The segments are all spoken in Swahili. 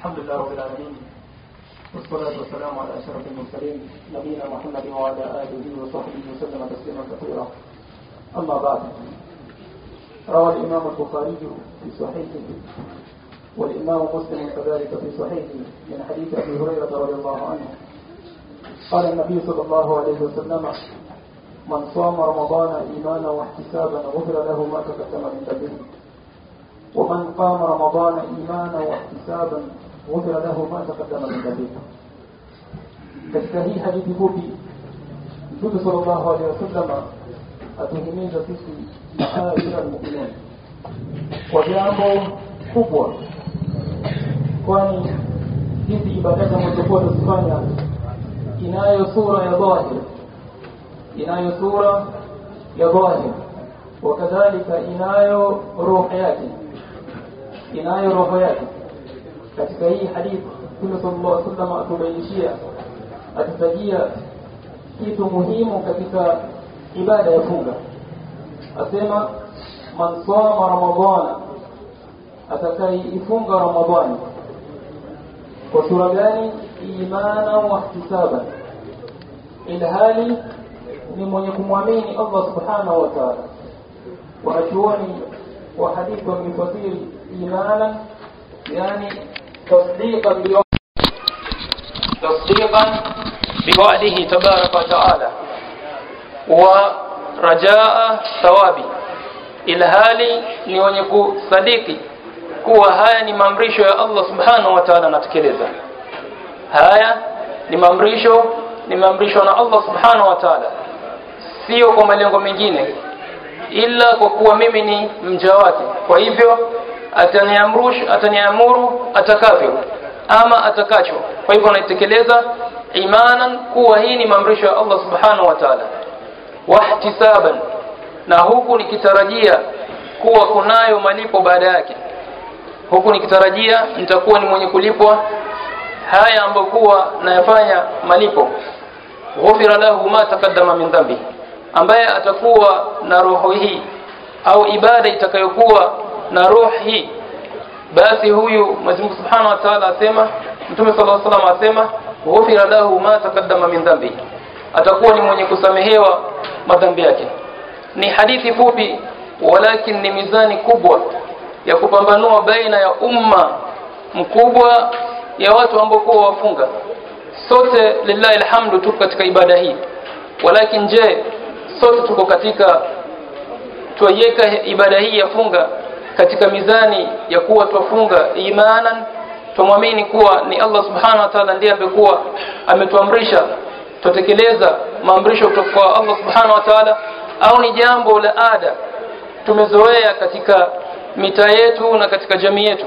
الحمد لله رب العالمين والصلاة والسلام على أشرف المرسلين نبينا محمد وعلى آله وصحبه وسلم تسليما كثيرا. أما بعد روى الإمام البخاري في صحيحه والإمام مسلم كذلك في صحيحه من حديث أبي هريرة رضي الله عنه. قال النبي صلى الله عليه وسلم من صام رمضان إيمانا واحتسابا غفر له ما تقدم من ذنبه. ومن قام رمضان إيمانا واحتسابا غفر له ما تقدم من ذنبه katika hii hadithi fupi mtume sallallahu alaihi wasallam atuhimiza sisi maashira almu'minin kwa jambo kubwa kwani hizi ibada tunazokuwa tuzifanya inayo sura ya dhahir inayo sura ya dhahir wakadhalika inayo roho yake inayo roho yake katika hii hadithi Mtume sallallahu alaihi wasallam atubainishia atutajia kitu muhimu katika ibada ya funga asema man sama ramadhana atakayeifunga ramadhani. Kwa sura gani? Imana wa ihtisaba. Ilhali ni mwenye kumwamini Allah subhanahu wa ta'ala. Wanachuoni wa hadithi wamefasiri imana yani tasdiqan bi تصديقا بوعده تبارك وتعالى ورجاء ثوابه ilhali ni wenye kusadiki kuwa haya ni maamrisho ya Allah subhanahu wa ta'ala anatekeleza haya ni maamrisho ni maamrisho na Allah subhanahu wa ta'ala sio kwa malengo mengine ila kwa kuwa mimi ni mja wake kwa hivyo ataniamrush ataniamuru atakavyo ama atakacho. Kwa hivyo naitekeleza imanan kuwa hii ni maamrisho ya Allah subhanahu wa ta'ala. Wahtisaban na huku nikitarajia kuwa kunayo malipo baada yake. Huku nikitarajia nitakuwa ni mwenye kulipwa haya ambayo kuwa nayafanya malipo. Ghufira lahu ma taqaddama min dhambi ambaye atakuwa na roho hii au ibada itakayokuwa na hii basi huyu Mwenyezi Mungu Subhanahu wa Ta'ala asema Mtume sallallahu alaihi wasallam asema ghufira lahu ma taqaddama min dhambi atakuwa ni mwenye kusamehewa madhambi yake. Ni hadithi fupi walakin ni mizani kubwa ya kupambanua baina ya umma mkubwa ya watu ambao kwa wafunga. Sote lillahi alhamdu tuko katika ibada hii. Walakin je sote tuko katika tuiweka ibada hii ya funga katika mizani ya kuwa twafunga imanan twamwamini kuwa ni Allah subhanahu wa ta'ala ndiye amekuwa ametuamrisha tutekeleza maamrisho kutoka kwa Allah subhanahu wa ta'ala. Au ni jambo la ada? Tumezoea katika mitaa yetu na katika jamii yetu.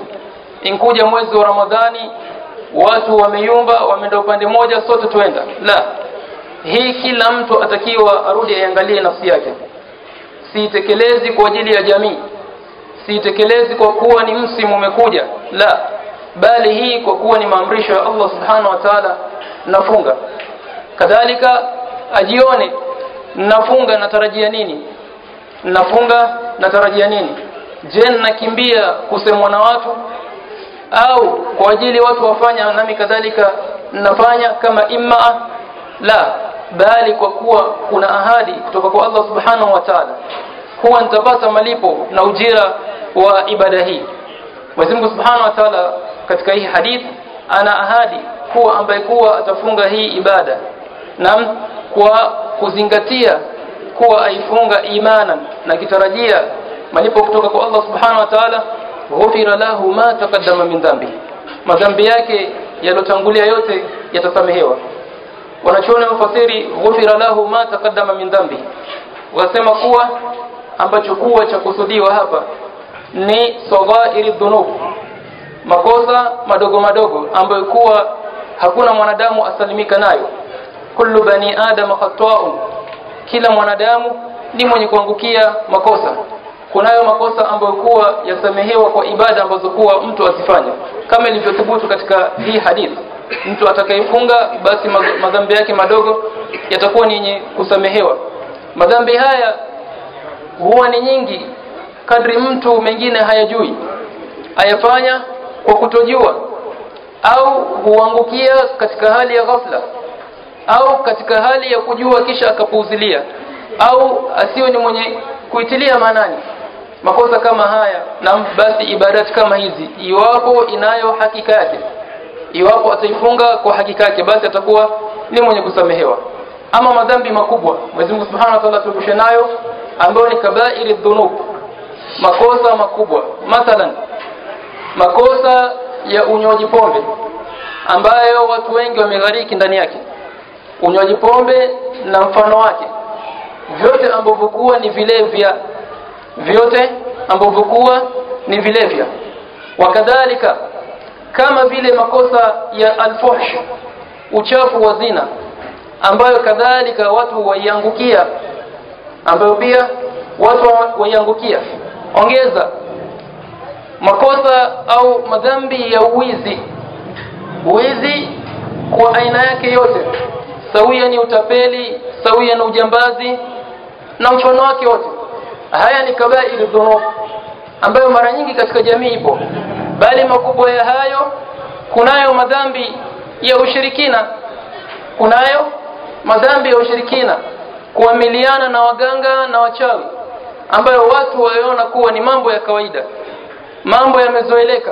Inkuja mwezi wa Ramadhani watu wameyumba wameenda upande moja sote tuenda la hii kila mtu atakiwa arudi aiangalie nafsi yake. Siitekelezi kwa ajili ya jamii siitekelezi kwa kuwa ni msimu umekuja. La bali hii kwa kuwa ni maamrisho ya Allah subhanahu wa ta'ala nafunga. Kadhalika ajione nafunga natarajia nini? Nafunga natarajia nini? Je nakimbia kusemwa na watu? Au kwa ajili watu wafanya nami kadhalika nafanya kama imma? La bali kwa kuwa kuna ahadi kutoka kwa Allah subhanahu wa ta'ala. Huwa nitapata malipo na ujira wa ibada hii. Mwenyezi Mungu Subhanahu wa Ta'ala katika hii hadith ana ahadi kuwa ambaye kuwa atafunga hii ibada. Na kwa kuzingatia kuwa aifunga imanan na kitarajia malipo kutoka kwa Allah Subhanahu wa Ta'ala ghufira lahu ma taqaddama min dhambi madhambi yake yalotangulia yote yatasamehewa. Wanachuoni wafasiri ghufira lahu ma taqaddama min dhambi wasema kuwa ambacho kuwa cha kusudiwa hapa ni saghairi dhunub. Makosa madogo madogo ambayo kuwa hakuna mwanadamu asalimika nayo. Kullu bani adam khata'un. Kila mwanadamu ni mwenye kuangukia makosa. Kunayo makosa ambayo kuwa yasamehewa kwa ibada ambazo kuwa mtu asifanye kama ilivyothubutu katika hii hadithi mtu atakayefunga basi madhambi yake madogo yatakuwa ni yenye kusamehewa. Madhambi haya huwa ni nyingi kadri mtu mengine hayajui ayafanya kwa kutojua au huangukia katika hali ya ghafla au katika hali ya kujua kisha akapuuzilia au asiwe ni mwenye kuitilia maanani. Makosa kama haya na basi ibadati kama hizi iwapo inayo hakika yake iwapo ataifunga kwa hakika yake basi atakuwa ni mwenye kusamehewa. Ama madhambi makubwa Mwenyezi Mungu Subhanahu wa Ta'ala tuepushe nayo ambayo ni kabairi dhunub makosa makubwa. Mathalan makosa ya unywaji pombe ambayo watu wengi wameghariki ndani yake. Unywaji pombe na mfano wake. Vyote ambavyo kuwa ni vilevya. Vyote ambavyo kuwa ni vilevya. Wakadhalika kama vile makosa ya alfuhsh uchafu wa zina ambayo kadhalika watu waiangukia ambayo pia watu waiangukia ongeza. Makosa au madhambi ya uwizi. Uwizi kwa aina yake yote. Sawia ni utapeli sawia na ujambazi na mfano wake wote. Haya ni kabairi dhunub ambayo mara nyingi katika jamii ipo. Bali makubwa ya hayo kunayo madhambi ya ushirikina. Kunayo madhambi ya ushirikina. Kuamiliana na waganga na wachawi ambayo watu waona kuwa ni mambo ya kawaida. Mambo yamezoeleka.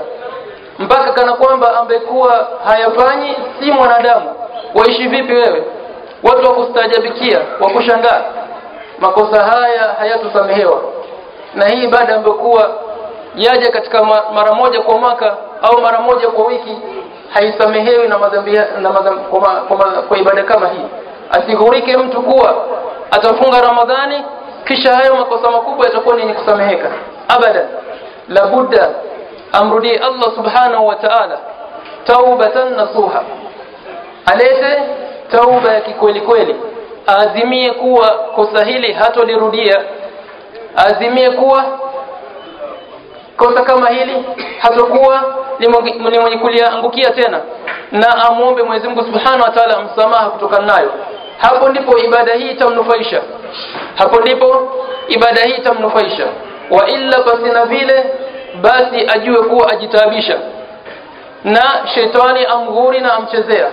Mpaka kana kwamba ambekuwa hayafanyi si mwanadamu. Waishi vipi wewe? Watu wa kustajabikia wa kushangaa. Makosa haya hayatosamehewa na hii ibada ambekuwa kuwa yaja katika mara moja kwa mwaka au mara moja kwa wiki haisamehewi na madhambi na madhambi, kwa, kwa, kwa ibada kama hii. Asighurike mtu kuwa atafunga ramadhani kisha hayo makosa makubwa yatakuwa ni kusameheka. Abadan labudda amrudie Allah subhanahu wa ta'ala taubatan nasuha. Alete tauba ya kikweli kweli. Aazimie kuwa kosa hili hatolirudia. Aazimie kuwa kosa kama hili hatakuwa ni mwenye kuliangukia tena. Na amwombe Mwenyezi Mungu Subhanahu wa Ta'ala msamaha kutokana nayo hapo ndipo ibada hii itamnufaisha. Hapo ndipo ibada hii itamnufaisha. Wa illa pasina vile basi ajue kuwa ajitaabisha. Na shetani amghuri na amchezea.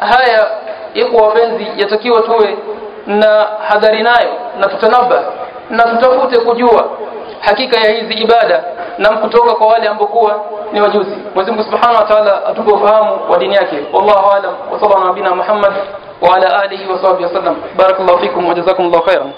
Haya iko wapenzi yatakiwa tuwe na hadhari nayo na tutanaba na tutafute kujua hakika ya hizi ibada na kutoka kwa wale ambao kuwa ni wajuzi Mwenyezi Mungu Subhanahu wa Ta'ala atupe ufahamu wa dini yake. Wallahu alam. Wa sallallahu nabina Muhammad وعلى آله وصحبه وسلم. بارك الله فيكم وجزاكم الله خيرا.